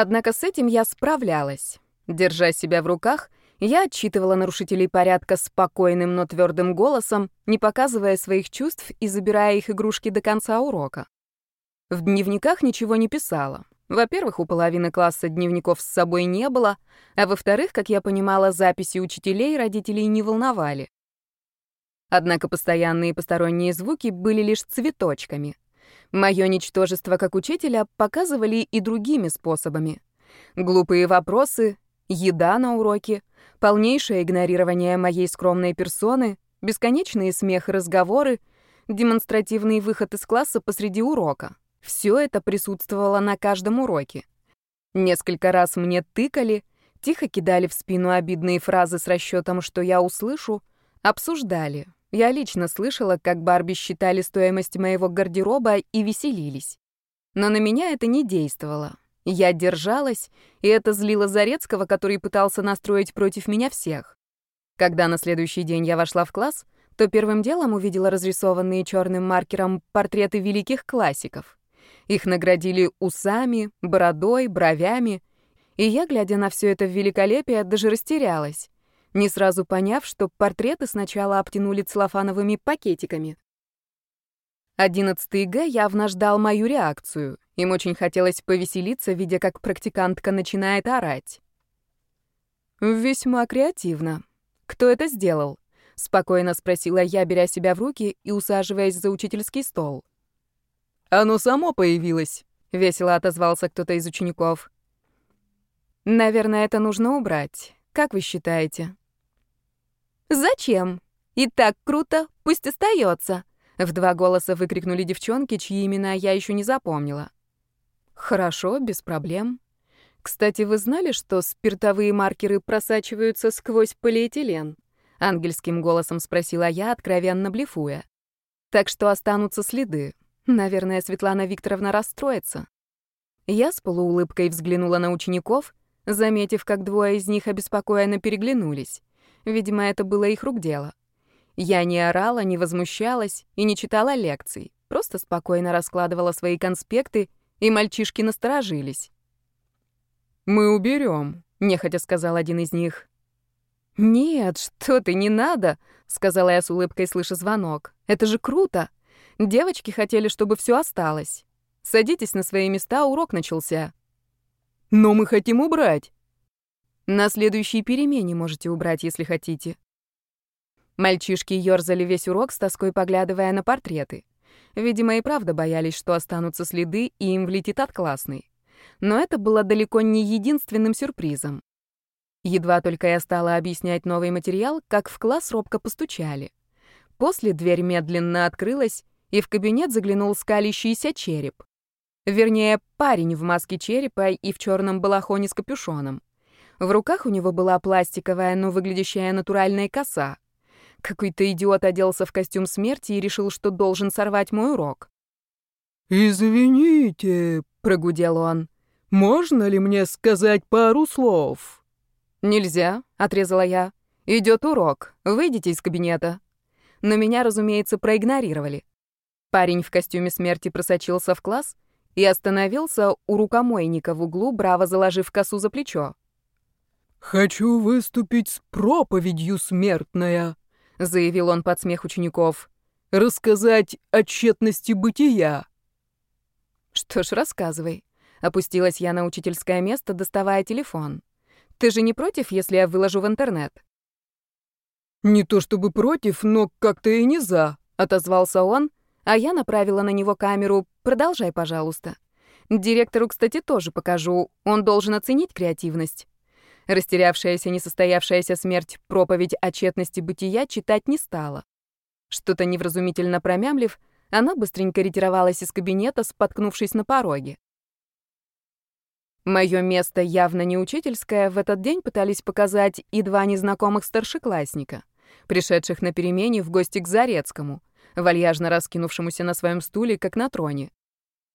Однако с этим я справлялась. Держа себя в руках, я отчитывала нарушителей порядка спокойным, но твердым голосом, не показывая своих чувств и забирая их игрушки до конца урока. В дневниках ничего не писала. Во-первых, у половины класса дневников с собой не было, а во-вторых, как я понимала, записи учителей родителей не волновали. Однако постоянные посторонние звуки были лишь цветочками. Мое ничтожество как учителя показывали и другими способами. Глупые вопросы, еда на уроке, полнейшее игнорирование моей скромной персоны, бесконечные смех и разговоры, демонстративный выход из класса посреди урока. Все это присутствовало на каждом уроке. Несколько раз мне тыкали, тихо кидали в спину обидные фразы с расчетом, что я услышу, обсуждали. Я лично слышала, как Барби считали стоимость моего гардероба и веселились. Но на меня это не действовало. Я держалась, и это злило Зарецкого, который пытался настроить против меня всех. Когда на следующий день я вошла в класс, то первым делом увидела разрисованные черным маркером портреты великих классиков. Их наградили усами, бородой, бровями. И я, глядя на все это великолепие, даже растерялась, не сразу поняв, что портреты сначала обтянули целлофановыми пакетиками. Одиннадцатый Г явно ждал мою реакцию. Им очень хотелось повеселиться, видя, как практикантка начинает орать. «Весьма креативно. Кто это сделал?» — спокойно спросила я, беря себя в руки и усаживаясь за учительский стол. «Оно само появилось», — весело отозвался кто-то из учеников. «Наверное, это нужно убрать. Как вы считаете?» «Зачем? И так круто, пусть остается!» В два голоса выкрикнули девчонки, чьи имена я еще не запомнила. «Хорошо, без проблем. Кстати, вы знали, что спиртовые маркеры просачиваются сквозь полиэтилен?» Ангельским голосом спросила я, откровенно блефуя. «Так что останутся следы. Наверное, Светлана Викторовна расстроится. Я с полуулыбкой взглянула на учеников, заметив, как двое из них обеспокоенно переглянулись. Видимо, это было их рук дело. Я не орала, не возмущалась и не читала лекций, просто спокойно раскладывала свои конспекты, и мальчишки насторожились. «Мы уберем», — нехотя сказал один из них. «Нет, что ты, не надо», — сказала я с улыбкой, слыша звонок. «Это же круто!» Девочки хотели, чтобы все осталось. Садитесь на свои места, урок начался. Но мы хотим убрать. На следующей перемене можете убрать, если хотите. Мальчишки ёрзали весь урок с тоской поглядывая на портреты. Видимо, и правда боялись, что останутся следы, и им влетит от классной. Но это было далеко не единственным сюрпризом. Едва только я стала объяснять новый материал, как в класс робко постучали. После дверь медленно открылась, и в кабинет заглянул скалящийся череп. Вернее, парень в маске черепа и в черном балахоне с капюшоном. В руках у него была пластиковая, но выглядящая натуральная коса. Какой-то идиот оделся в костюм смерти и решил, что должен сорвать мой урок. «Извините», — прогудел он, — «можно ли мне сказать пару слов?» «Нельзя», — отрезала я. «Идет урок. Выйдите из кабинета». Но меня, разумеется, проигнорировали. Парень в костюме смерти просочился в класс и остановился у рукомойника в углу, браво заложив косу за плечо. «Хочу выступить с проповедью, смертная», — заявил он под смех учеников. «Рассказать о тщетности бытия». «Что ж, рассказывай». Опустилась я на учительское место, доставая телефон. «Ты же не против, если я выложу в интернет?» «Не то чтобы против, но как-то и не за», — отозвался он, а я направила на него камеру. Продолжай, пожалуйста. Директору, кстати, тоже покажу. Он должен оценить креативность. Растерявшаяся несостоявшаяся смерть проповедь о тщетности бытия читать не стала. Что-то невразумительно промямлив, она быстренько ретировалась из кабинета, споткнувшись на пороге. Мое место явно не учительское в этот день пытались показать и два незнакомых старшеклассника, пришедших на перемене в гости к Зарецкому вальяжно раскинувшемуся на своем стуле, как на троне.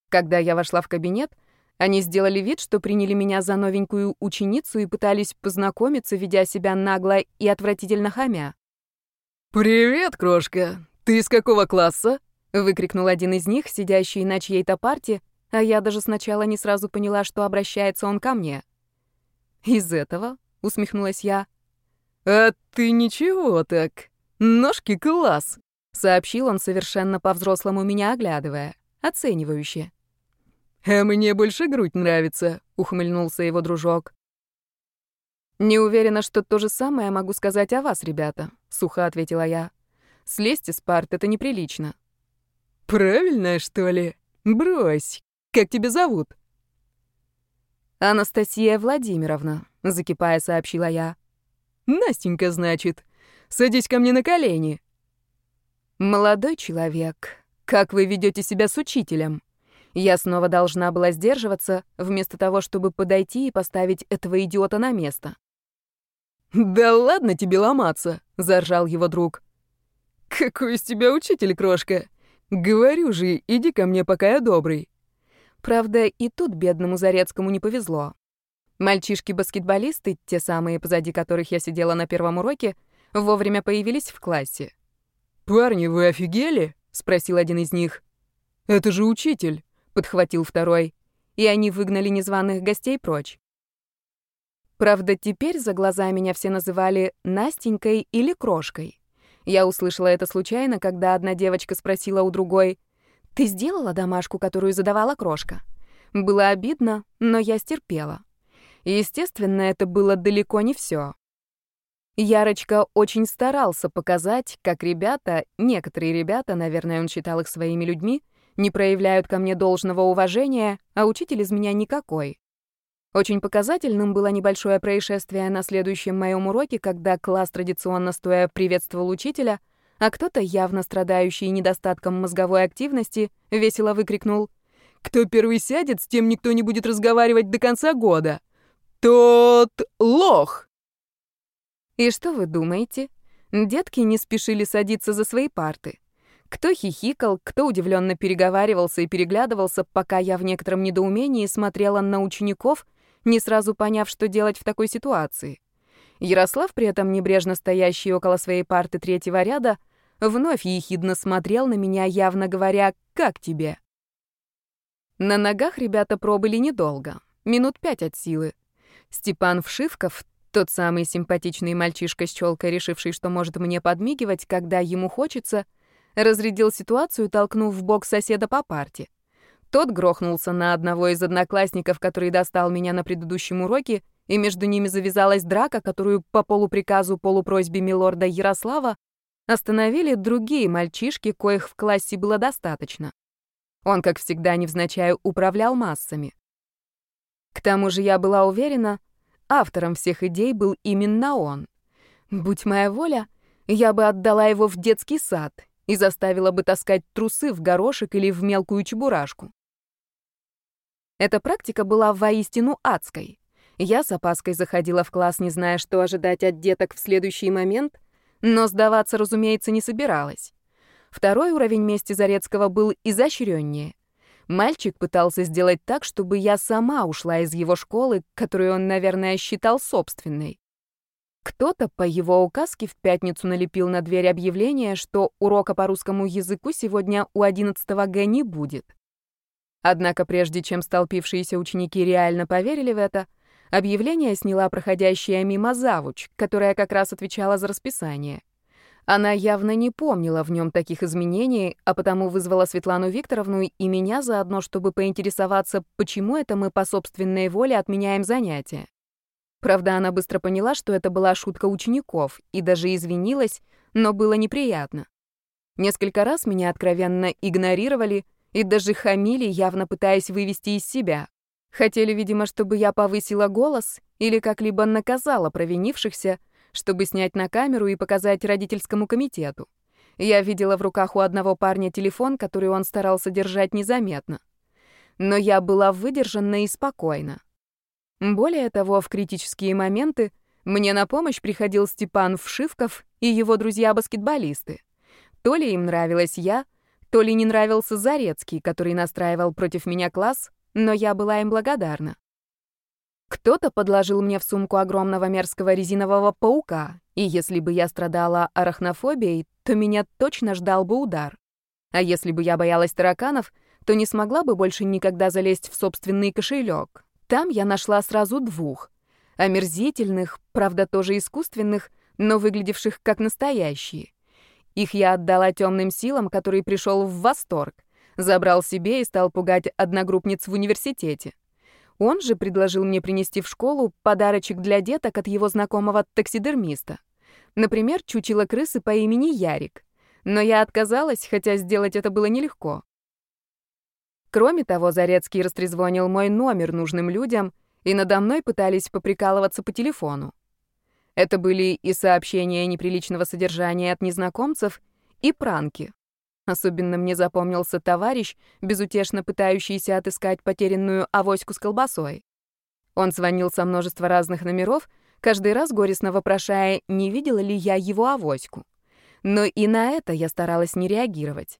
Когда я вошла в кабинет, они сделали вид, что приняли меня за новенькую ученицу и пытались познакомиться, ведя себя нагло и отвратительно хамя. «Привет, крошка! Ты из какого класса?» — выкрикнул один из них, сидящий на чьей-то парте, а я даже сначала не сразу поняла, что обращается он ко мне. «Из этого?» — усмехнулась я. «А ты ничего так. Ножки класс!» — сообщил он совершенно по-взрослому меня оглядывая, оценивающе. «А мне больше грудь нравится», — ухмыльнулся его дружок. «Не уверена, что то же самое могу сказать о вас, ребята», — сухо ответила я. «Слезьте с парт, это неприлично». «Правильно, что ли? Брось. Как тебя зовут?» «Анастасия Владимировна», — закипая, сообщила я. «Настенька, значит. Садись ко мне на колени». «Молодой человек, как вы ведете себя с учителем?» Я снова должна была сдерживаться, вместо того, чтобы подойти и поставить этого идиота на место. «Да ладно тебе ломаться!» — заржал его друг. «Какой из тебя учитель, крошка? Говорю же, иди ко мне, пока я добрый». Правда, и тут бедному Зарецкому не повезло. Мальчишки-баскетболисты, те самые, позади которых я сидела на первом уроке, вовремя появились в классе. «Парни, вы офигели?» — спросил один из них. «Это же учитель подхватил второй, и они выгнали незваных гостей прочь. Правда, теперь за глаза меня все называли Настенькой или Крошкой. Я услышала это случайно, когда одна девочка спросила у другой, «Ты сделала домашку, которую задавала Крошка?» Было обидно, но я стерпела. Естественно, это было далеко не все. Ярочка очень старался показать, как ребята, некоторые ребята, наверное, он считал их своими людьми, не проявляют ко мне должного уважения, а учитель из меня никакой. Очень показательным было небольшое происшествие на следующем моем уроке, когда класс традиционно стоя приветствовал учителя, а кто-то, явно страдающий недостатком мозговой активности, весело выкрикнул «Кто первый сядет, с тем никто не будет разговаривать до конца года! Тот лох!» И что вы думаете? Детки не спешили садиться за свои парты. Кто хихикал, кто удивленно переговаривался и переглядывался, пока я в некотором недоумении смотрела на учеников, не сразу поняв, что делать в такой ситуации. Ярослав, при этом небрежно стоящий около своей парты третьего ряда, вновь ехидно смотрел на меня, явно говоря «Как тебе?». На ногах ребята пробыли недолго, минут пять от силы. Степан Вшивков, тот самый симпатичный мальчишка с челкой, решивший, что может мне подмигивать, когда ему хочется — разрядил ситуацию, толкнув в бок соседа по парте. Тот грохнулся на одного из одноклассников, который достал меня на предыдущем уроке, и между ними завязалась драка, которую по полуприказу полупросьбе милорда Ярослава остановили другие мальчишки, коих в классе было достаточно. Он, как всегда, невзначай управлял массами. К тому же я была уверена, автором всех идей был именно он. Будь моя воля, я бы отдала его в детский сад и заставила бы таскать трусы в горошек или в мелкую чебурашку. Эта практика была воистину адской. Я с опаской заходила в класс, не зная, что ожидать от деток в следующий момент, но сдаваться, разумеется, не собиралась. Второй уровень мести Зарецкого был изощреннее. Мальчик пытался сделать так, чтобы я сама ушла из его школы, которую он, наверное, считал собственной. Кто-то по его указке в пятницу налепил на дверь объявление, что урока по русскому языку сегодня у 11 Г не будет. Однако прежде чем столпившиеся ученики реально поверили в это, объявление сняла проходящая мимо завуч, которая как раз отвечала за расписание. Она явно не помнила в нем таких изменений, а потому вызвала Светлану Викторовну и меня заодно, чтобы поинтересоваться, почему это мы по собственной воле отменяем занятия. Правда, она быстро поняла, что это была шутка учеников, и даже извинилась, но было неприятно. Несколько раз меня откровенно игнорировали и даже хамили, явно пытаясь вывести из себя. Хотели, видимо, чтобы я повысила голос или как-либо наказала провинившихся, чтобы снять на камеру и показать родительскому комитету. Я видела в руках у одного парня телефон, который он старался держать незаметно. Но я была выдержана и спокойна. Более того, в критические моменты мне на помощь приходил Степан Вшивков и его друзья-баскетболисты. То ли им нравилась я, то ли не нравился Зарецкий, который настраивал против меня класс, но я была им благодарна. Кто-то подложил мне в сумку огромного мерзкого резинового паука, и если бы я страдала арахнофобией, то меня точно ждал бы удар. А если бы я боялась тараканов, то не смогла бы больше никогда залезть в собственный кошелек. Там я нашла сразу двух. Омерзительных, правда, тоже искусственных, но выглядевших как настоящие. Их я отдала темным силам, который пришел в восторг. Забрал себе и стал пугать одногруппниц в университете. Он же предложил мне принести в школу подарочек для деток от его знакомого таксидермиста. Например, чучело крысы по имени Ярик. Но я отказалась, хотя сделать это было нелегко. Кроме того, Зарецкий растрезвонил мой номер нужным людям, и надо мной пытались поприкалываться по телефону. Это были и сообщения неприличного содержания от незнакомцев, и пранки. Особенно мне запомнился товарищ, безутешно пытающийся отыскать потерянную авоську с колбасой. Он звонил со множества разных номеров, каждый раз горестно вопрошая, не видела ли я его авоську. Но и на это я старалась не реагировать.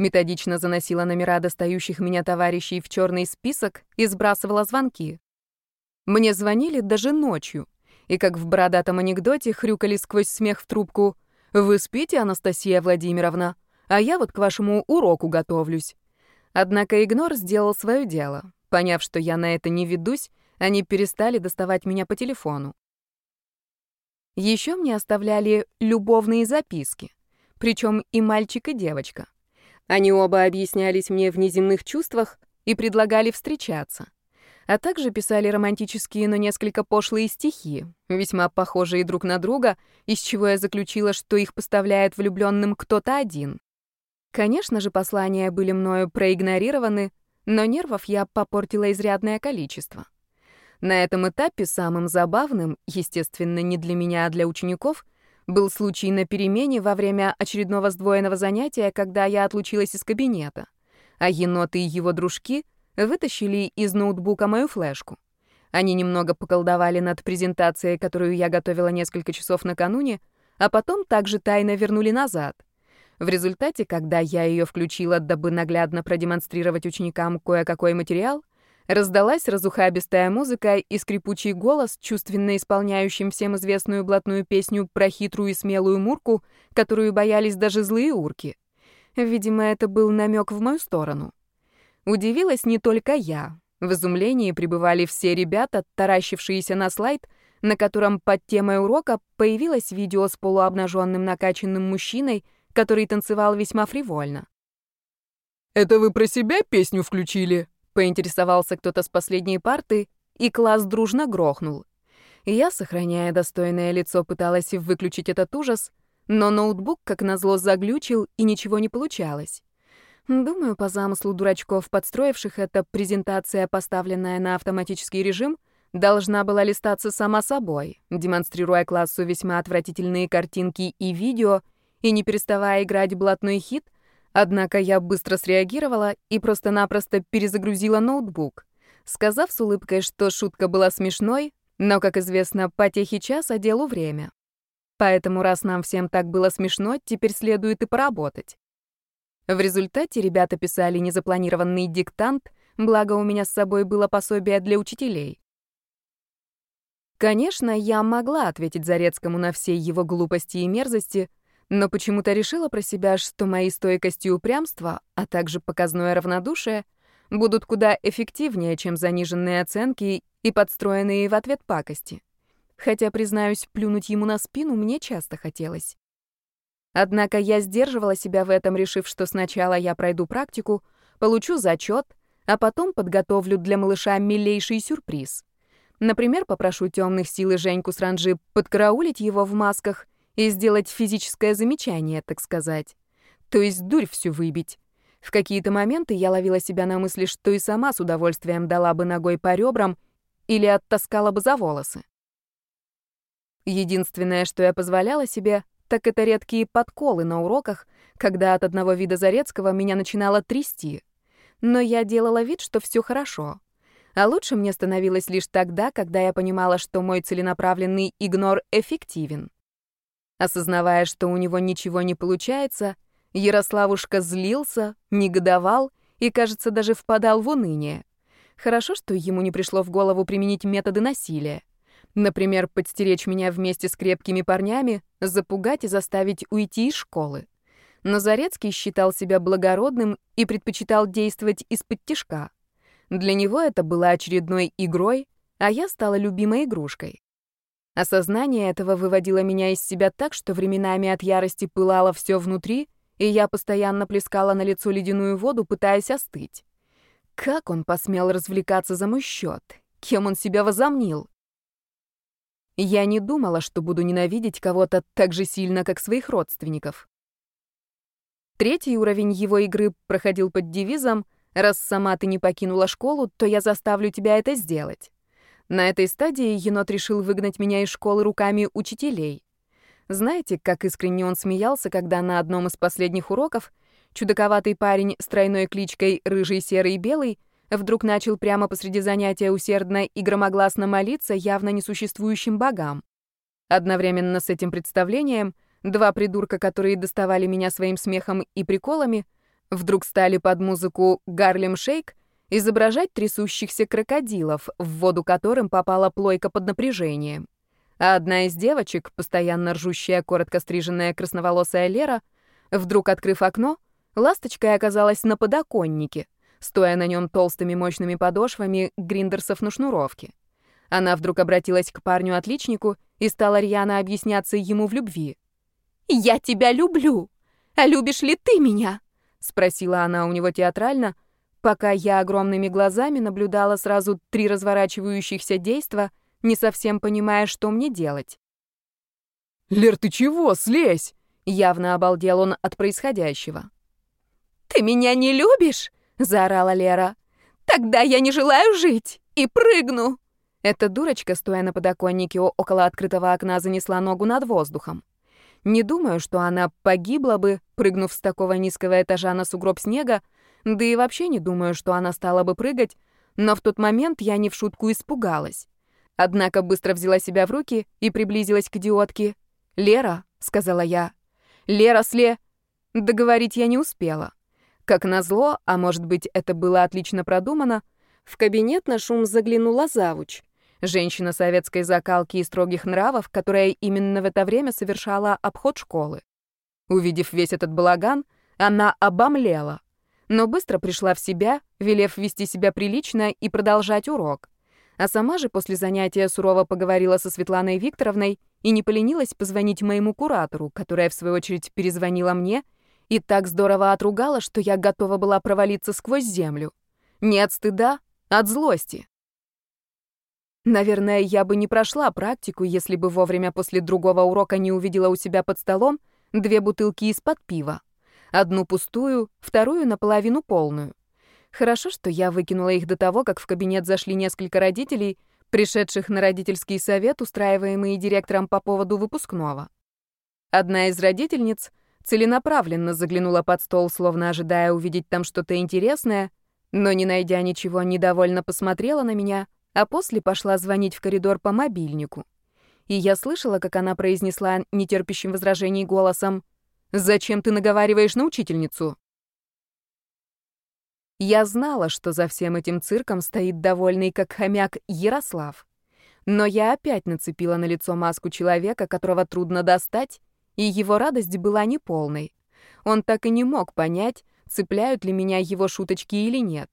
Методично заносила номера достающих меня товарищей в черный список и сбрасывала звонки. Мне звонили даже ночью, и как в бородатом анекдоте хрюкали сквозь смех в трубку «Вы спите, Анастасия Владимировна? А я вот к вашему уроку готовлюсь». Однако игнор сделал свое дело. Поняв, что я на это не ведусь, они перестали доставать меня по телефону. Еще мне оставляли любовные записки, причем и мальчик, и девочка. Они оба объяснялись мне в неземных чувствах и предлагали встречаться а также писали романтические, но несколько пошлые стихи, весьма похожие друг на друга, из чего я заключила, что их поставляет влюбленным кто-то один. Конечно же, послания были мною проигнорированы, но нервов я попортила изрядное количество. На этом этапе самым забавным, естественно, не для меня, а для учеников, был случай на перемене во время очередного сдвоенного занятия, когда я отлучилась из кабинета, а енот и его дружки — вытащили из ноутбука мою флешку. Они немного поколдовали над презентацией, которую я готовила несколько часов накануне, а потом также тайно вернули назад. В результате, когда я ее включила, дабы наглядно продемонстрировать ученикам кое-какой материал, раздалась разухабистая музыка и скрипучий голос, чувственно исполняющим всем известную блатную песню про хитрую и смелую Мурку, которую боялись даже злые урки. Видимо, это был намек в мою сторону. Удивилась не только я. В изумлении пребывали все ребята, таращившиеся на слайд, на котором под темой урока появилось видео с полуобнаженным накачанным мужчиной, который танцевал весьма фривольно. «Это вы про себя песню включили?» — поинтересовался кто-то с последней парты, и класс дружно грохнул. Я, сохраняя достойное лицо, пыталась выключить этот ужас, но ноутбук, как назло, заглючил, и ничего не получалось. Думаю, по замыслу дурачков, подстроивших это, презентация, поставленная на автоматический режим, должна была листаться сама собой, демонстрируя классу весьма отвратительные картинки и видео, и не переставая играть блатной хит, однако я быстро среагировала и просто-напросто перезагрузила ноутбук, сказав с улыбкой, что шутка была смешной, но, как известно, потехи час, а делу время. Поэтому, раз нам всем так было смешно, теперь следует и поработать. В результате ребята писали незапланированный диктант, благо у меня с собой было пособие для учителей. Конечно, я могла ответить Зарецкому на все его глупости и мерзости, но почему-то решила про себя, что мои стойкость и упрямство, а также показное равнодушие, будут куда эффективнее, чем заниженные оценки и подстроенные в ответ пакости. Хотя, признаюсь, плюнуть ему на спину мне часто хотелось. Однако я сдерживала себя в этом, решив, что сначала я пройду практику, получу зачет, а потом подготовлю для малыша милейший сюрприз. Например, попрошу темных сил и Женьку с Ранжи подкараулить его в масках и сделать физическое замечание, так сказать. То есть дурь всю выбить. В какие-то моменты я ловила себя на мысли, что и сама с удовольствием дала бы ногой по ребрам или оттаскала бы за волосы. Единственное, что я позволяла себе, так это редкие подколы на уроках, когда от одного вида Зарецкого меня начинало трясти. Но я делала вид, что все хорошо. А лучше мне становилось лишь тогда, когда я понимала, что мой целенаправленный игнор эффективен. Осознавая, что у него ничего не получается, Ярославушка злился, негодовал и, кажется, даже впадал в уныние. Хорошо, что ему не пришло в голову применить методы насилия. Например, подстеречь меня вместе с крепкими парнями, запугать и заставить уйти из школы. Но Зарецкий считал себя благородным и предпочитал действовать из-под тишка. Для него это было очередной игрой, а я стала любимой игрушкой. Осознание этого выводило меня из себя так, что временами от ярости пылало все внутри, и я постоянно плескала на лицо ледяную воду, пытаясь остыть. Как он посмел развлекаться за мой счет? Кем он себя возомнил? Я не думала, что буду ненавидеть кого-то так же сильно, как своих родственников. Третий уровень его игры проходил под девизом «Раз сама ты не покинула школу, то я заставлю тебя это сделать». На этой стадии енот решил выгнать меня из школы руками учителей. Знаете, как искренне он смеялся, когда на одном из последних уроков чудаковатый парень с тройной кличкой «Рыжий, Серый, Белый» вдруг начал прямо посреди занятия усердно и громогласно молиться явно несуществующим богам. Одновременно с этим представлением — Два придурка, которые доставали меня своим смехом и приколами, вдруг стали под музыку «Гарлем Шейк» изображать трясущихся крокодилов, в воду которым попала плойка под напряжением. А одна из девочек, постоянно ржущая коротко стриженная красноволосая Лера, вдруг открыв окно, ласточкой оказалась на подоконнике, стоя на нем толстыми мощными подошвами гриндерсов на шнуровке. Она вдруг обратилась к парню-отличнику и стала рьяно объясняться ему в любви. «Я тебя люблю! А любишь ли ты меня?» — спросила она у него театрально, пока я огромными глазами наблюдала сразу три разворачивающихся действа, не совсем понимая, что мне делать. «Лер, ты чего? Слезь!» — явно обалдел он от происходящего. «Ты меня не любишь?» — заорала Лера. «Тогда я не желаю жить и прыгну!» Эта дурочка, стоя на подоконнике около открытого окна, занесла ногу над воздухом. Не думаю, что она погибла бы, прыгнув с такого низкого этажа на сугроб снега, да и вообще не думаю, что она стала бы прыгать, но в тот момент я не в шутку испугалась. Однако быстро взяла себя в руки и приблизилась к идиотке. «Лера», — сказала я. «Лера, сле...» Договорить я не успела. Как назло, а может быть, это было отлично продумано, в кабинет на шум заглянула завуч. Женщина советской закалки и строгих нравов, которая именно в это время совершала обход школы. Увидев весь этот балаган, она обомлела, но быстро пришла в себя, велев вести себя прилично и продолжать урок. А сама же после занятия сурово поговорила со Светланой Викторовной и не поленилась позвонить моему куратору, которая, в свою очередь, перезвонила мне и так здорово отругала, что я готова была провалиться сквозь землю. Не от стыда, от злости. Наверное, я бы не прошла практику, если бы вовремя после другого урока не увидела у себя под столом две бутылки из-под пива. Одну пустую, вторую наполовину полную. Хорошо, что я выкинула их до того, как в кабинет зашли несколько родителей, пришедших на родительский совет, устраиваемый директором по поводу выпускного. Одна из родительниц целенаправленно заглянула под стол, словно ожидая увидеть там что-то интересное, но, не найдя ничего, недовольно посмотрела на меня — а после пошла звонить в коридор по мобильнику. И я слышала, как она произнесла нетерпящим возражений голосом «Зачем ты наговариваешь на учительницу?» Я знала, что за всем этим цирком стоит довольный, как хомяк, Ярослав. Но я опять нацепила на лицо маску человека, которого трудно достать, и его радость была неполной. Он так и не мог понять, цепляют ли меня его шуточки или нет.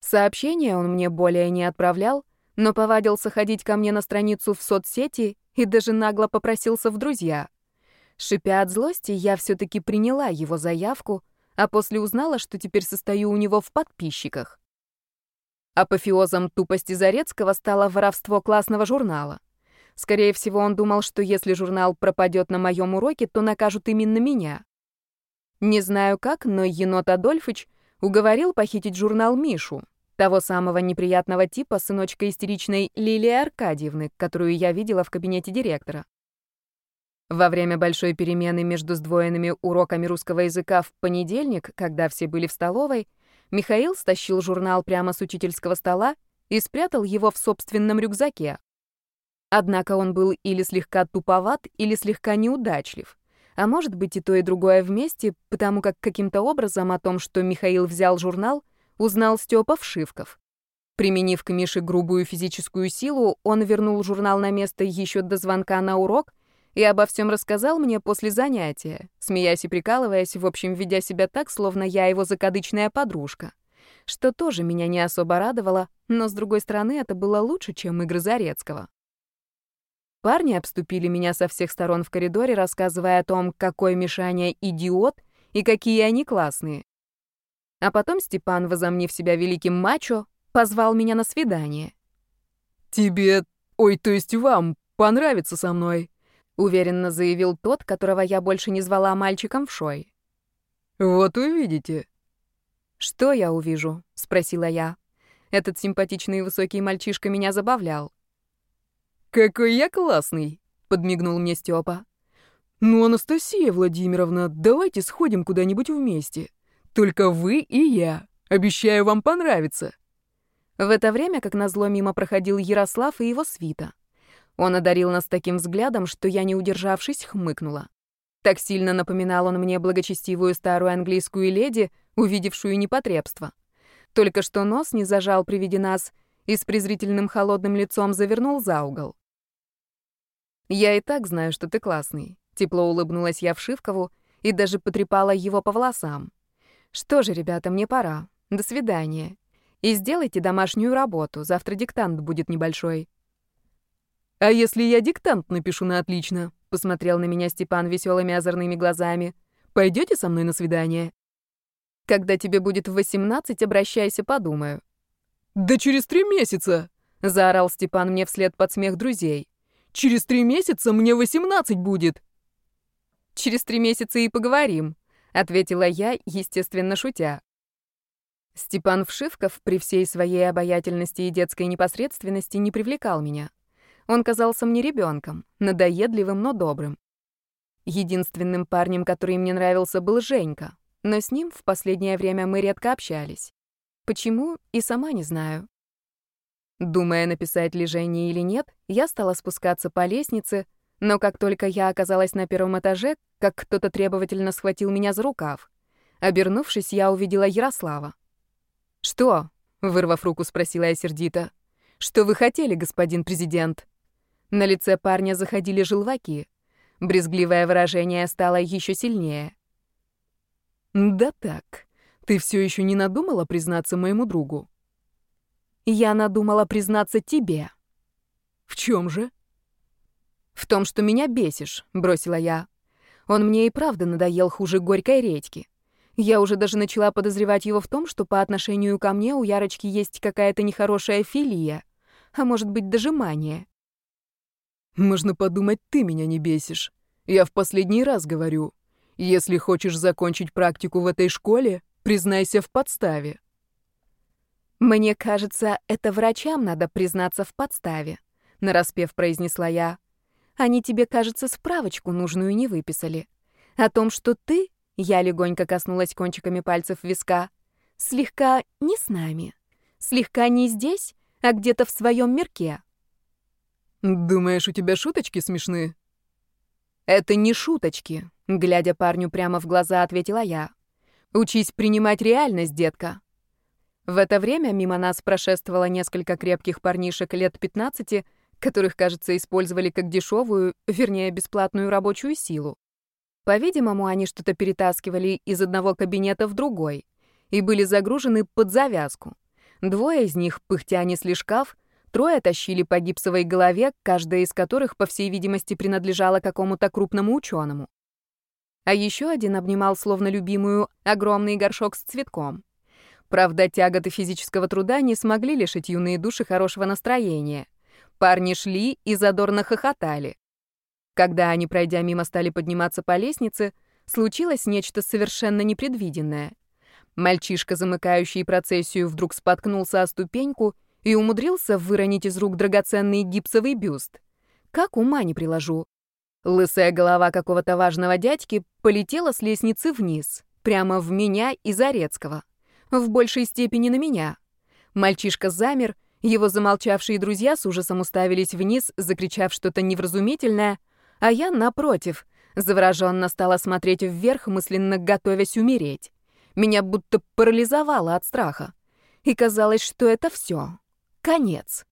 Сообщения он мне более не отправлял, но повадился ходить ко мне на страницу в соцсети и даже нагло попросился в друзья. Шипя от злости, я все-таки приняла его заявку, а после узнала, что теперь состою у него в подписчиках. Апофеозом тупости Зарецкого стало воровство классного журнала. Скорее всего, он думал, что если журнал пропадет на моем уроке, то накажут именно меня. Не знаю как, но енот Адольфыч уговорил похитить журнал Мишу, того самого неприятного типа сыночка истеричной Лилии Аркадьевны, которую я видела в кабинете директора. Во время большой перемены между сдвоенными уроками русского языка в понедельник, когда все были в столовой, Михаил стащил журнал прямо с учительского стола и спрятал его в собственном рюкзаке. Однако он был или слегка туповат, или слегка неудачлив. А может быть и то, и другое вместе, потому как каким-то образом о том, что Михаил взял журнал, узнал Степа Вшивков. Применив к Мише грубую физическую силу, он вернул журнал на место еще до звонка на урок, и обо всем рассказал мне после занятия, смеясь и прикалываясь, в общем, ведя себя так, словно я его закадычная подружка. Что тоже меня не особо радовало, но, с другой стороны, это было лучше, чем игры Зарецкого. Парни обступили меня со всех сторон в коридоре, рассказывая о том, какой Мишаня идиот и какие они классные. А потом Степан, возомнив себя великим мачо, позвал меня на свидание. «Тебе, ой, то есть вам, понравится со мной», — уверенно заявил тот, которого я больше не звала мальчиком в шой. «Вот увидите». «Что я увижу?» — спросила я. Этот симпатичный и высокий мальчишка меня забавлял. «Какой я классный!» — подмигнул мне Степа. «Ну, Анастасия Владимировна, давайте сходим куда-нибудь вместе. Только вы и я. Обещаю, вам понравится». В это время, как назло, мимо проходил Ярослав и его свита. Он одарил нас таким взглядом, что я, не удержавшись, хмыкнула. Так сильно напоминал он мне благочестивую старую английскую леди, увидевшую непотребство. Только что нос не зажал при виде нас и с презрительным холодным лицом завернул за угол. «Я и так знаю, что ты классный», — тепло улыбнулась я Вшивкову и даже потрепала его по волосам. «Что же, ребята, мне пора. До свидания. И сделайте домашнюю работу, завтра диктант будет небольшой». «А если я диктант напишу на отлично?» — посмотрел на меня Степан веселыми озорными глазами. «Пойдете со мной на свидание?» «Когда тебе будет восемнадцать, обращайся, подумаю». «Да через три месяца!» — заорал Степан мне вслед под смех друзей. «Через три месяца мне восемнадцать будет!» «Через три месяца и поговорим», — ответила я, естественно, шутя. Степан Вшивков при всей своей обаятельности и детской непосредственности не привлекал меня. Он казался мне ребенком, надоедливым, но добрым. Единственным парнем, который мне нравился, был Женька, но с ним в последнее время мы редко общались. Почему, и сама не знаю. Думая, написать ли Жене или нет, я стала спускаться по лестнице, но как только я оказалась на первом этаже, как кто-то требовательно схватил меня за рукав. Обернувшись, я увидела Ярослава. «Что?» — вырвав руку, спросила я сердито. «Что вы хотели, господин президент?» На лице парня заходили желваки. Брезгливое выражение стало еще сильнее. «Да так, ты все еще не надумала признаться моему другу?» «Я надумала признаться тебе». «В чем же?» «В том, что меня бесишь», — бросила я. «Он мне и правда надоел хуже горькой редьки. Я уже даже начала подозревать его в том, что по отношению ко мне у Ярочки есть какая-то нехорошая филия, а может быть даже мания. Можно подумать, ты меня не бесишь. Я в последний раз говорю. Если хочешь закончить практику в этой школе, признайся в подставе. Мне кажется, это врачам надо признаться в подставе, нараспев произнесла я. Они тебе, кажется, справочку нужную не выписали. О том, что ты, я легонько коснулась кончиками пальцев виска, слегка не с нами, слегка не здесь, а где-то в своем мирке. «Думаешь, у тебя шуточки смешны?» «Это не шуточки», — глядя парню прямо в глаза, ответила я. «Учись принимать реальность, детка». В это время мимо нас прошествовало несколько крепких парнишек лет 15, которых, кажется, использовали как дешевую, вернее, бесплатную рабочую силу. По-видимому, они что-то перетаскивали из одного кабинета в другой и были загружены под завязку. Двое из них, пыхтя несли шкаф, Трое тащили по гипсовой голове, каждая из которых, по всей видимости, принадлежала какому-то крупному ученому. А еще один обнимал, словно любимую, огромный горшок с цветком. Правда, тяготы физического труда не смогли лишить юные души хорошего настроения. Парни шли и задорно хохотали. Когда они, пройдя мимо, стали подниматься по лестнице, случилось нечто совершенно непредвиденное. Мальчишка, замыкающий процессию, вдруг споткнулся о ступеньку и умудрился выронить из рук драгоценный гипсовый бюст. Как ума не приложу. Лысая голова какого-то важного дядьки полетела с лестницы вниз, прямо в меня и Зарецкого. В большей степени на меня. Мальчишка замер, его замолчавшие друзья с ужасом уставились вниз, закричав что-то невразумительное, а я, напротив, завороженно стала смотреть вверх, мысленно готовясь умереть. Меня будто парализовало от страха. И казалось, что это все. Конец.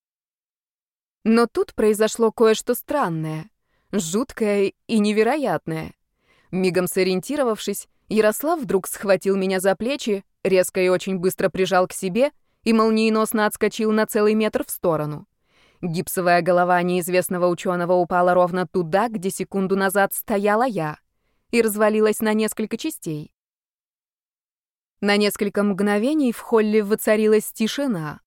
Но тут произошло кое-что странное. жуткое и невероятное. Мигом сориентировавшись, Ярослав вдруг схватил меня за плечи, резко и очень быстро прижал к себе и молниеносно отскочил на целый метр в сторону. Гипсовая голова неизвестного ученого упала ровно туда, где секунду назад стояла я, и развалилась на несколько частей. На несколько мгновений в холле воцарилась тишина.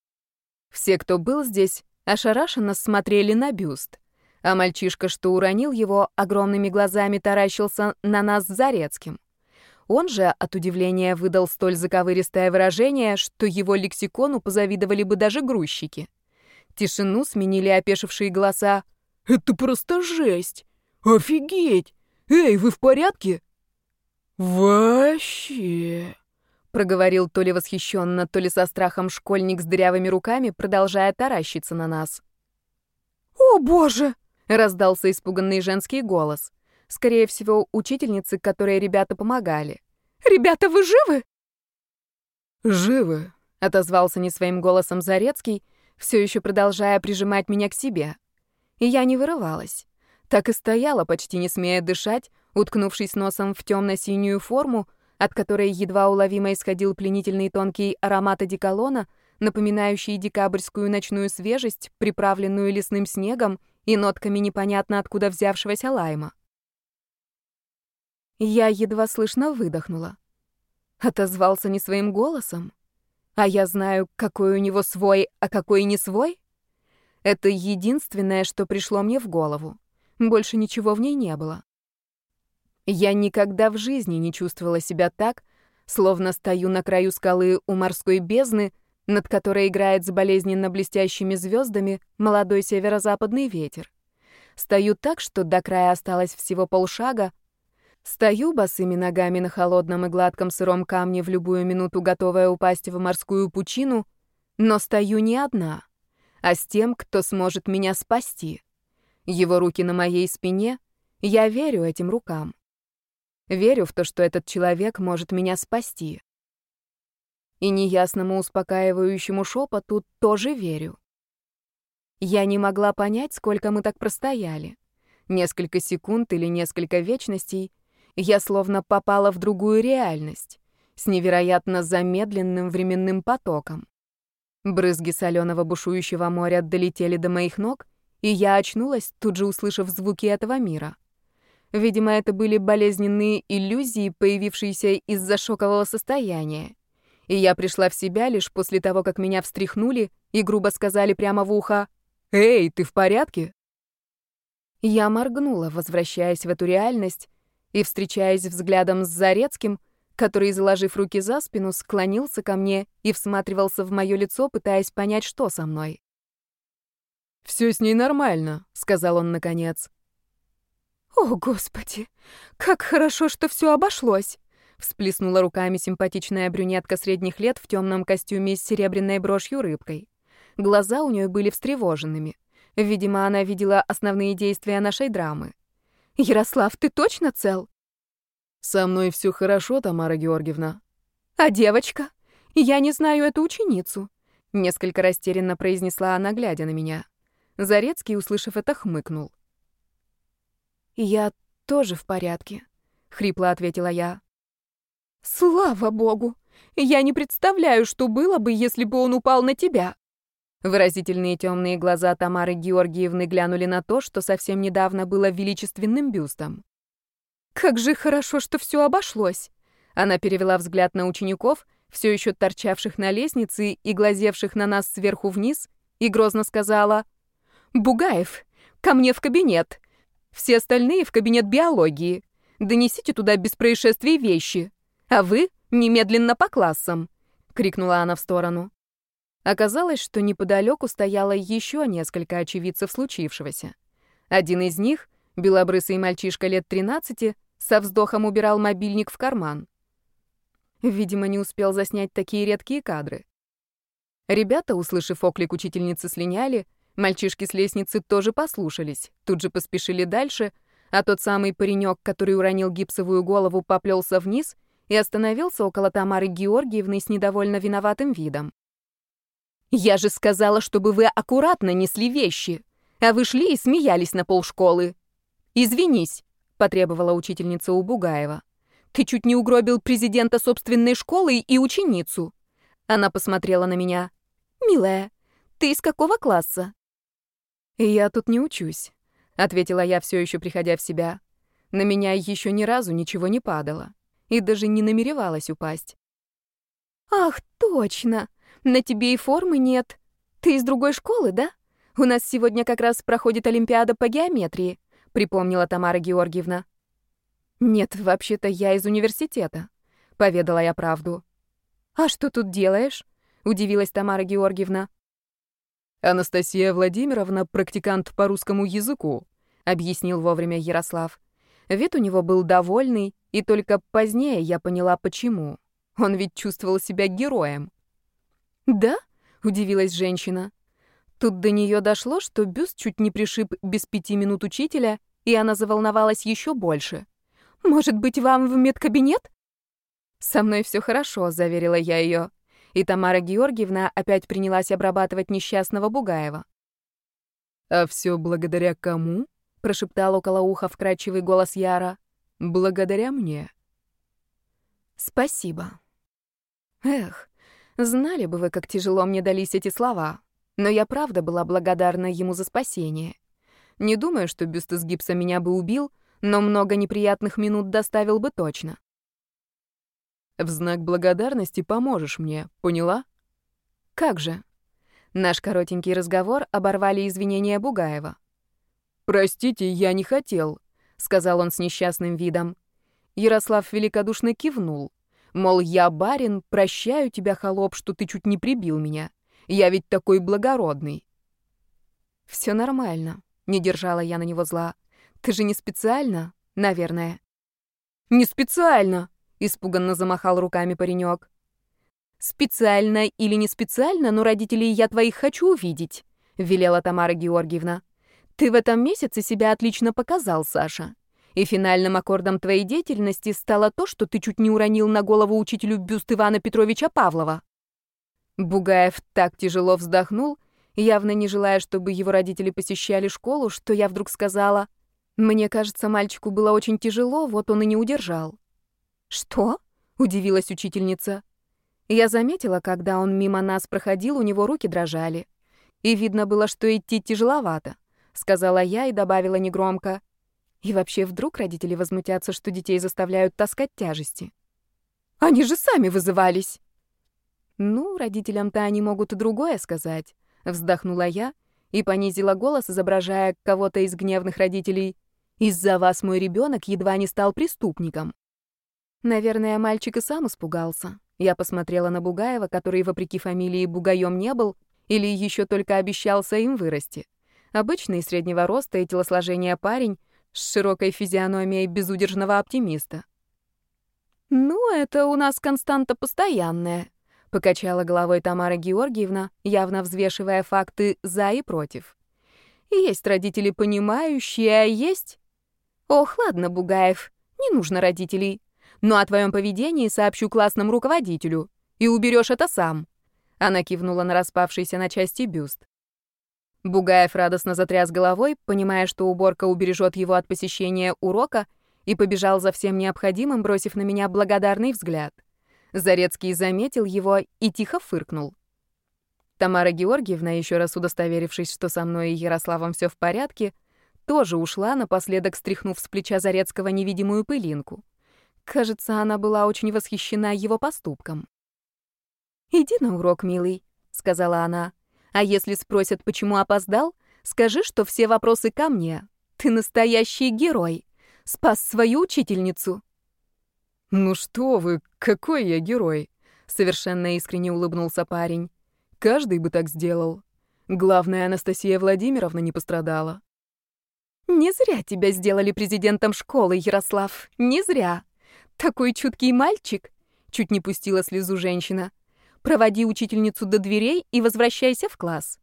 Все, кто был здесь, ошарашенно смотрели на бюст, а мальчишка, что уронил его, огромными глазами таращился на нас с Зарецким. Он же от удивления выдал столь заковыристое выражение, что его лексикону позавидовали бы даже грузчики. Тишину сменили опешившие голоса. «Это просто жесть! Офигеть! Эй, вы в порядке?» «Вообще...» — проговорил то ли восхищенно, то ли со страхом школьник с дырявыми руками, продолжая таращиться на нас. «О, боже!» — раздался испуганный женский голос. Скорее всего, учительницы, которой ребята помогали. «Ребята, вы живы?» «Живы», — отозвался не своим голосом Зарецкий, все еще продолжая прижимать меня к себе. И я не вырывалась. Так и стояла, почти не смея дышать, уткнувшись носом в темно-синюю форму, от которой едва уловимо исходил пленительный тонкий аромат одеколона, напоминающий декабрьскую ночную свежесть, приправленную лесным снегом и нотками непонятно откуда взявшегося лайма. Я едва слышно выдохнула. Отозвался не своим голосом. А я знаю, какой у него свой, а какой не свой. Это единственное, что пришло мне в голову. Больше ничего в ней не было. Я никогда в жизни не чувствовала себя так, словно стою на краю скалы у морской бездны, над которой играет с болезненно блестящими звездами молодой северо-западный ветер. Стою так, что до края осталось всего полшага, Стою босыми ногами на холодном и гладком сыром камне в любую минуту, готовая упасть в морскую пучину, но стою не одна, а с тем, кто сможет меня спасти. Его руки на моей спине, я верю этим рукам. Верю в то, что этот человек может меня спасти. И неясному успокаивающему шепоту тоже верю. Я не могла понять, сколько мы так простояли. Несколько секунд или несколько вечностей — я словно попала в другую реальность, с невероятно замедленным временным потоком. Брызги соленого бушующего моря долетели до моих ног, и я очнулась, тут же услышав звуки этого мира. Видимо, это были болезненные иллюзии, появившиеся из-за шокового состояния. И я пришла в себя лишь после того, как меня встряхнули и грубо сказали прямо в ухо «Эй, ты в порядке?» Я моргнула, возвращаясь в эту реальность, и, встречаясь взглядом с Зарецким, который, заложив руки за спину, склонился ко мне и всматривался в мое лицо, пытаясь понять, что со мной. «Все с ней нормально», — сказал он наконец. «О, Господи! Как хорошо, что все обошлось!» Всплеснула руками симпатичная брюнетка средних лет в темном костюме с серебряной брошью рыбкой. Глаза у нее были встревоженными. Видимо, она видела основные действия нашей драмы. Ярослав, ты точно цел? Со мной все хорошо, Тамара Георгиевна. А девочка? Я не знаю эту ученицу. Несколько растерянно произнесла она, глядя на меня. Зарецкий, услышав это, хмыкнул. «Я тоже в порядке», — хрипло ответила я. «Слава богу! Я не представляю, что было бы, если бы он упал на тебя!» Выразительные темные глаза Тамары Георгиевны глянули на то, что совсем недавно было величественным бюстом. «Как же хорошо, что все обошлось!» Она перевела взгляд на учеников, все еще торчавших на лестнице и глазевших на нас сверху вниз, и грозно сказала «Бугаев, ко мне в кабинет. Все остальные в кабинет биологии. Донесите туда без происшествий вещи. А вы немедленно по классам!» — крикнула она в сторону. Оказалось, что неподалеку стояло еще несколько очевидцев случившегося. Один из них, белобрысый мальчишка лет 13, со вздохом убирал мобильник в карман. Видимо, не успел заснять такие редкие кадры. Ребята, услышав оклик учительницы, слиняли, мальчишки с лестницы тоже послушались, тут же поспешили дальше, а тот самый паренек, который уронил гипсовую голову, поплелся вниз и остановился около Тамары Георгиевны с недовольно виноватым видом. Я же сказала, чтобы вы аккуратно несли вещи, а вы шли и смеялись на полшколы. «Извинись», — потребовала учительница у Бугаева. «Ты чуть не угробил президента собственной школы и ученицу». Она посмотрела на меня. «Милая, ты из какого класса?» «Я тут не учусь», — ответила я, все еще приходя в себя. На меня еще ни разу ничего не падало и даже не намеревалась упасть. «Ах, точно! На тебе и формы нет. Ты из другой школы, да? У нас сегодня как раз проходит Олимпиада по геометрии», — припомнила Тамара Георгиевна. «Нет, вообще-то я из университета», — поведала я правду. «А что тут делаешь?» — удивилась Тамара Георгиевна. «Анастасия Владимировна — практикант по русскому языку», — объяснил вовремя Ярослав. Вид у него был довольный, и только позднее я поняла, почему. Он ведь чувствовал себя героем. «Да?» — удивилась женщина. Тут до нее дошло, что бюст чуть не пришиб без пяти минут учителя, и она заволновалась еще больше. «Может быть, вам в медкабинет?» «Со мной все хорошо», — заверила я ее. И Тамара Георгиевна опять принялась обрабатывать несчастного Бугаева. «А все благодаря кому?» — прошептал около уха вкрадчивый голос Яра. «Благодаря мне». «Спасибо». Эх, знали бы вы, как тяжело мне дались эти слова. Но я правда была благодарна ему за спасение. Не думаю, что бюст из гипса меня бы убил, но много неприятных минут доставил бы точно. В знак благодарности поможешь мне, поняла? Как же? Наш коротенький разговор оборвали извинения Бугаева. «Простите, я не хотел», — сказал он с несчастным видом. Ярослав великодушно кивнул. Мол, я барин, прощаю тебя, холоп, что ты чуть не прибил меня. Я ведь такой благородный. Все нормально, не держала я на него зла. Ты же не специально, наверное. Не специально, испуганно замахал руками паренек. Специально или не специально, но родителей я твоих хочу увидеть, велела Тамара Георгиевна. Ты в этом месяце себя отлично показал, Саша. И финальным аккордом твоей деятельности стало то, что ты чуть не уронил на голову учителю бюст Ивана Петровича Павлова. Бугаев так тяжело вздохнул, явно не желая, чтобы его родители посещали школу, что я вдруг сказала, «Мне кажется, мальчику было очень тяжело, вот он и не удержал». «Что?» — удивилась учительница. Я заметила, когда он мимо нас проходил, у него руки дрожали. И видно было, что идти тяжеловато, — сказала я и добавила негромко. И вообще вдруг родители возмутятся, что детей заставляют таскать тяжести. «Они же сами вызывались!» «Ну, родителям-то они могут и другое сказать», — вздохнула я и понизила голос, изображая кого-то из гневных родителей. «Из-за вас мой ребенок едва не стал преступником». Наверное, мальчик и сам испугался. Я посмотрела на Бугаева, который, вопреки фамилии, Бугаем не был, или еще только обещался им вырасти. Обычный среднего роста и телосложения парень с широкой физиономией безудержного оптимиста. «Ну, это у нас константа постоянная», покачала головой Тамара Георгиевна, явно взвешивая факты за и против. Есть родители понимающие, а есть... Ох, ладно, Бугаев, не нужно родителей. Но о твоем поведении сообщу классному руководителю. И уберешь это сам. Она кивнула на распавшийся на части бюст. Бугаев радостно затряс головой, понимая, что уборка убережет его от посещения урока, и побежал за всем необходимым, бросив на меня благодарный взгляд. Зарецкий заметил его и тихо фыркнул. Тамара Георгиевна, еще раз удостоверившись, что со мной и Ярославом все в порядке, тоже ушла, напоследок стряхнув с плеча Зарецкого невидимую пылинку. Кажется, она была очень восхищена его поступком. «Иди на урок, милый», — сказала она. «А если спросят, почему опоздал, скажи, что все вопросы ко мне. Ты настоящий герой. Спас свою учительницу». «Ну что вы, какой я герой!» — совершенно искренне улыбнулся парень. «Каждый бы так сделал. Главное, Анастасия Владимировна не пострадала». «Не зря тебя сделали президентом школы, Ярослав, не зря. Такой чуткий мальчик!» — чуть не пустила слезу женщина. «Проводи учительницу до дверей и возвращайся в класс».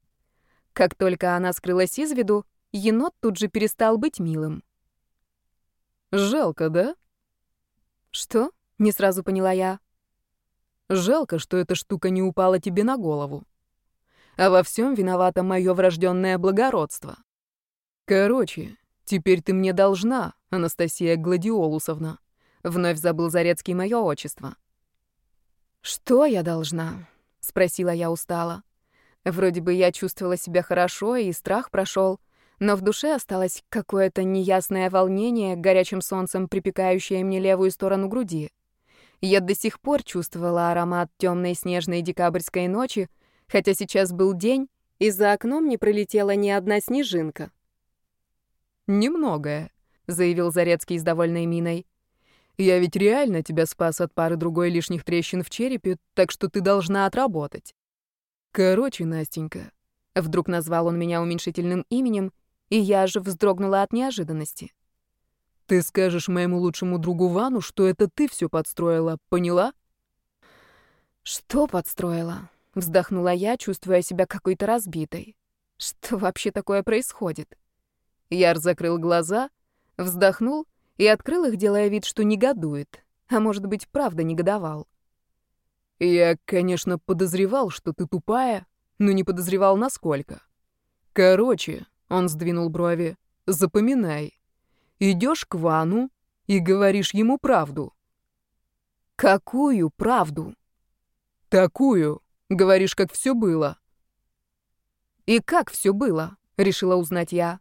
Как только она скрылась из виду, енот тут же перестал быть милым. «Жалко, да?» «Что?» — не сразу поняла я. «Жалко, что эта штука не упала тебе на голову. А во всем виновато мое врожденное благородство. Короче, Теперь ты мне должна, Анастасия Гладиолусовна. Вновь забыл Зарецкий мое отчество. Что я должна? спросила я устало. Вроде бы я чувствовала себя хорошо, и страх прошел, но в душе осталось какое-то неясное волнение, горячим солнцем припекающее мне левую сторону груди. Я до сих пор чувствовала аромат темной снежной декабрьской ночи, хотя сейчас был день, и за окном не пролетела ни одна снежинка. «Немногое», — заявил Зарецкий с довольной миной. «Я ведь реально тебя спас от пары другой лишних трещин в черепе, так что ты должна отработать. Короче, Настенька, вдруг назвал он меня уменьшительным именем, и я же вздрогнула от неожиданности. Ты скажешь моему лучшему другу Вану, что это ты все подстроила, поняла? Что подстроила? Вздохнула я, чувствуя себя какой-то разбитой. Что вообще такое происходит? Яр закрыл глаза, вздохнул и открыл их, делая вид, что негодует. А может быть, правда негодовал. Я, конечно, подозревал, что ты тупая, но не подозревал, насколько. Короче, он сдвинул брови, запоминай. Идешь к Вану и говоришь ему правду. Какую правду? Такую. Говоришь, как все было. И как все было? Решила узнать я.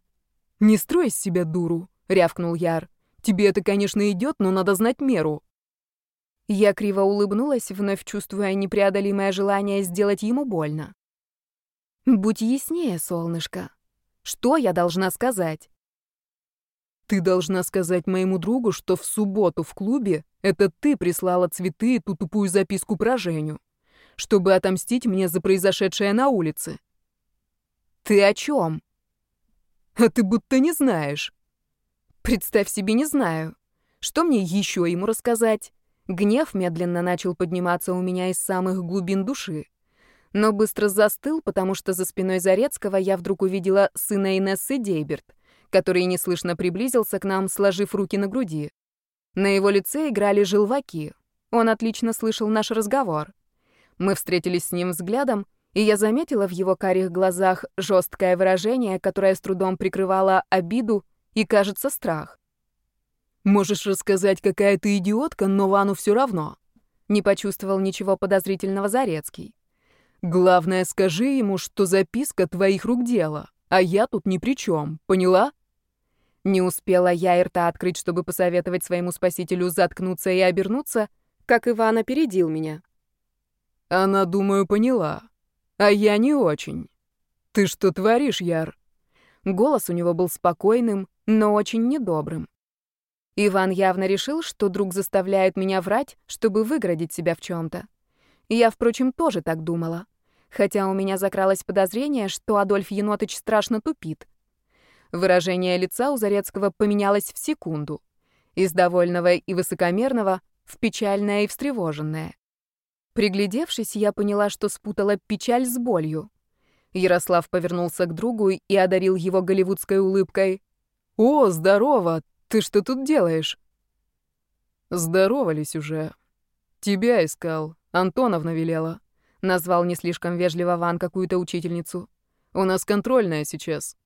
Не строй из себя дуру, рявкнул Яр. Тебе это, конечно, идет, но надо знать меру. Я криво улыбнулась, вновь чувствуя непреодолимое желание сделать ему больно. «Будь яснее, солнышко. Что я должна сказать?» «Ты должна сказать моему другу, что в субботу в клубе это ты прислала цветы и ту тупую записку про Женю, чтобы отомстить мне за произошедшее на улице». «Ты о чем?» «А ты будто не знаешь». «Представь себе, не знаю. Что мне еще ему рассказать?» Гнев медленно начал подниматься у меня из самых глубин души. Но быстро застыл, потому что за спиной Зарецкого я вдруг увидела сына Инессы Дейберт, который неслышно приблизился к нам, сложив руки на груди. На его лице играли желваки. Он отлично слышал наш разговор. Мы встретились с ним взглядом, и я заметила в его карих глазах жесткое выражение, которое с трудом прикрывало обиду и, кажется, страх. Можешь рассказать, какая ты идиотка, но Вану все равно. Не почувствовал ничего подозрительного Зарецкий. Главное, скажи ему, что записка твоих рук дело, а я тут ни при чем, поняла? Не успела я и рта открыть, чтобы посоветовать своему спасителю заткнуться и обернуться, как Иван опередил меня. Она, думаю, поняла. А я не очень. Ты что творишь, Яр? Голос у него был спокойным, но очень недобрым. Иван явно решил, что друг заставляет меня врать, чтобы выградить себя в чем-то. Я, впрочем, тоже так думала. Хотя у меня закралось подозрение, что Адольф Енотыч страшно тупит. Выражение лица у Зарецкого поменялось в секунду. Из довольного и высокомерного в печальное и встревоженное. Приглядевшись, я поняла, что спутала печаль с болью. Ярослав повернулся к другу и одарил его голливудской улыбкой. «О, здорово! Ты что тут делаешь? Здоровались уже. Тебя искал. Антоновна велела. Назвал не слишком вежливо Ван какую-то учительницу. У нас контрольная сейчас.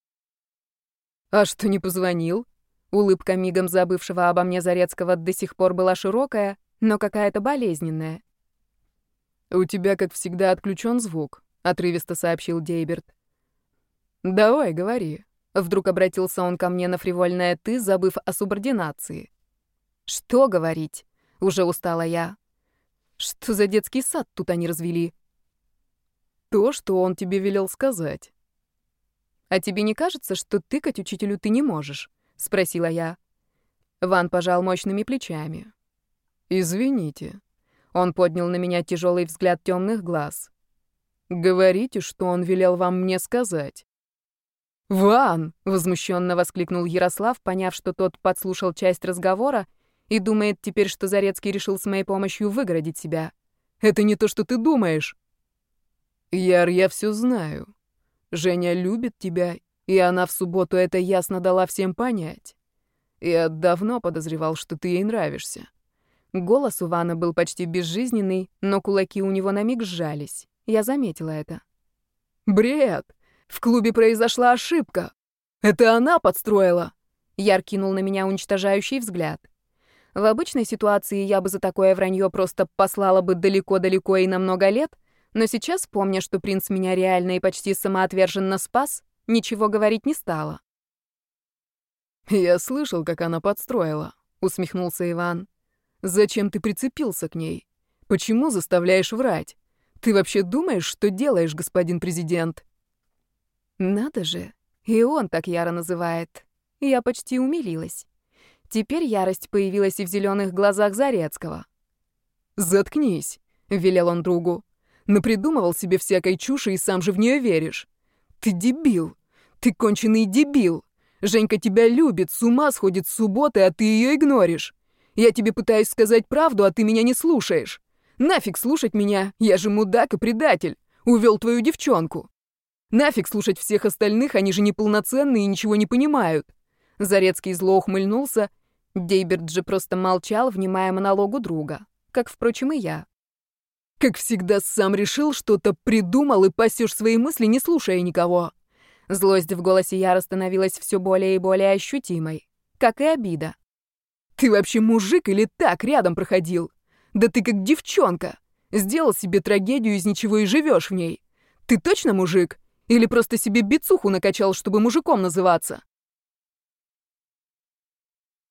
А что не позвонил? Улыбка мигом забывшего обо мне Зарецкого до сих пор была широкая, но какая-то болезненная. «У тебя, как всегда, отключен звук», — отрывисто сообщил Дейберт. «Давай, говори. Вдруг обратился он ко мне на фривольное «ты», забыв о субординации. «Что говорить?» — уже устала я. «Что за детский сад тут они развели?» «То, что он тебе велел сказать». «А тебе не кажется, что тыкать учителю ты не можешь?» — спросила я. Ван пожал мощными плечами. «Извините». Он поднял на меня тяжелый взгляд темных глаз. «Говорите, что он велел вам мне сказать». «Ван!» — возмущенно воскликнул Ярослав, поняв, что тот подслушал часть разговора и думает теперь, что Зарецкий решил с моей помощью выгородить себя. «Это не то, что ты думаешь!» «Яр, я все знаю. Женя любит тебя, и она в субботу это ясно дала всем понять. Я давно подозревал, что ты ей нравишься». Голос у Вана был почти безжизненный, но кулаки у него на миг сжались. Я заметила это. «Бред!» В клубе произошла ошибка. Это она подстроила. Яр кинул на меня уничтожающий взгляд. В обычной ситуации я бы за такое вранье просто послала бы далеко-далеко и на много лет, но сейчас, помня, что принц меня реально и почти самоотверженно спас, ничего говорить не стала. «Я слышал, как она подстроила», — усмехнулся Иван. «Зачем ты прицепился к ней? Почему заставляешь врать? Ты вообще думаешь, что делаешь, господин президент?» «Надо же, и он так яро называет. Я почти умилилась. Теперь ярость появилась и в зеленых глазах Зарецкого. «Заткнись», — велел он другу. «Напридумывал себе всякой чуши и сам же в нее веришь. Ты дебил. Ты конченый дебил. Женька тебя любит, с ума сходит с субботы, а ты ее игноришь. Я тебе пытаюсь сказать правду, а ты меня не слушаешь. Нафиг слушать меня, я же мудак и предатель. Увел твою девчонку. Нафиг слушать всех остальных, они же неполноценные и ничего не понимают. Зарецкий зло ухмыльнулся. Дейберт же просто молчал, внимая монологу друга. Как, впрочем, и я. Как всегда, сам решил, что-то придумал и пасешь свои мысли, не слушая никого. Злость в голосе Яра становилась все более и более ощутимой. Как и обида. Ты вообще мужик или так рядом проходил? Да ты как девчонка. Сделал себе трагедию из ничего и живешь в ней. Ты точно мужик? Или просто себе бицуху накачал, чтобы мужиком называться?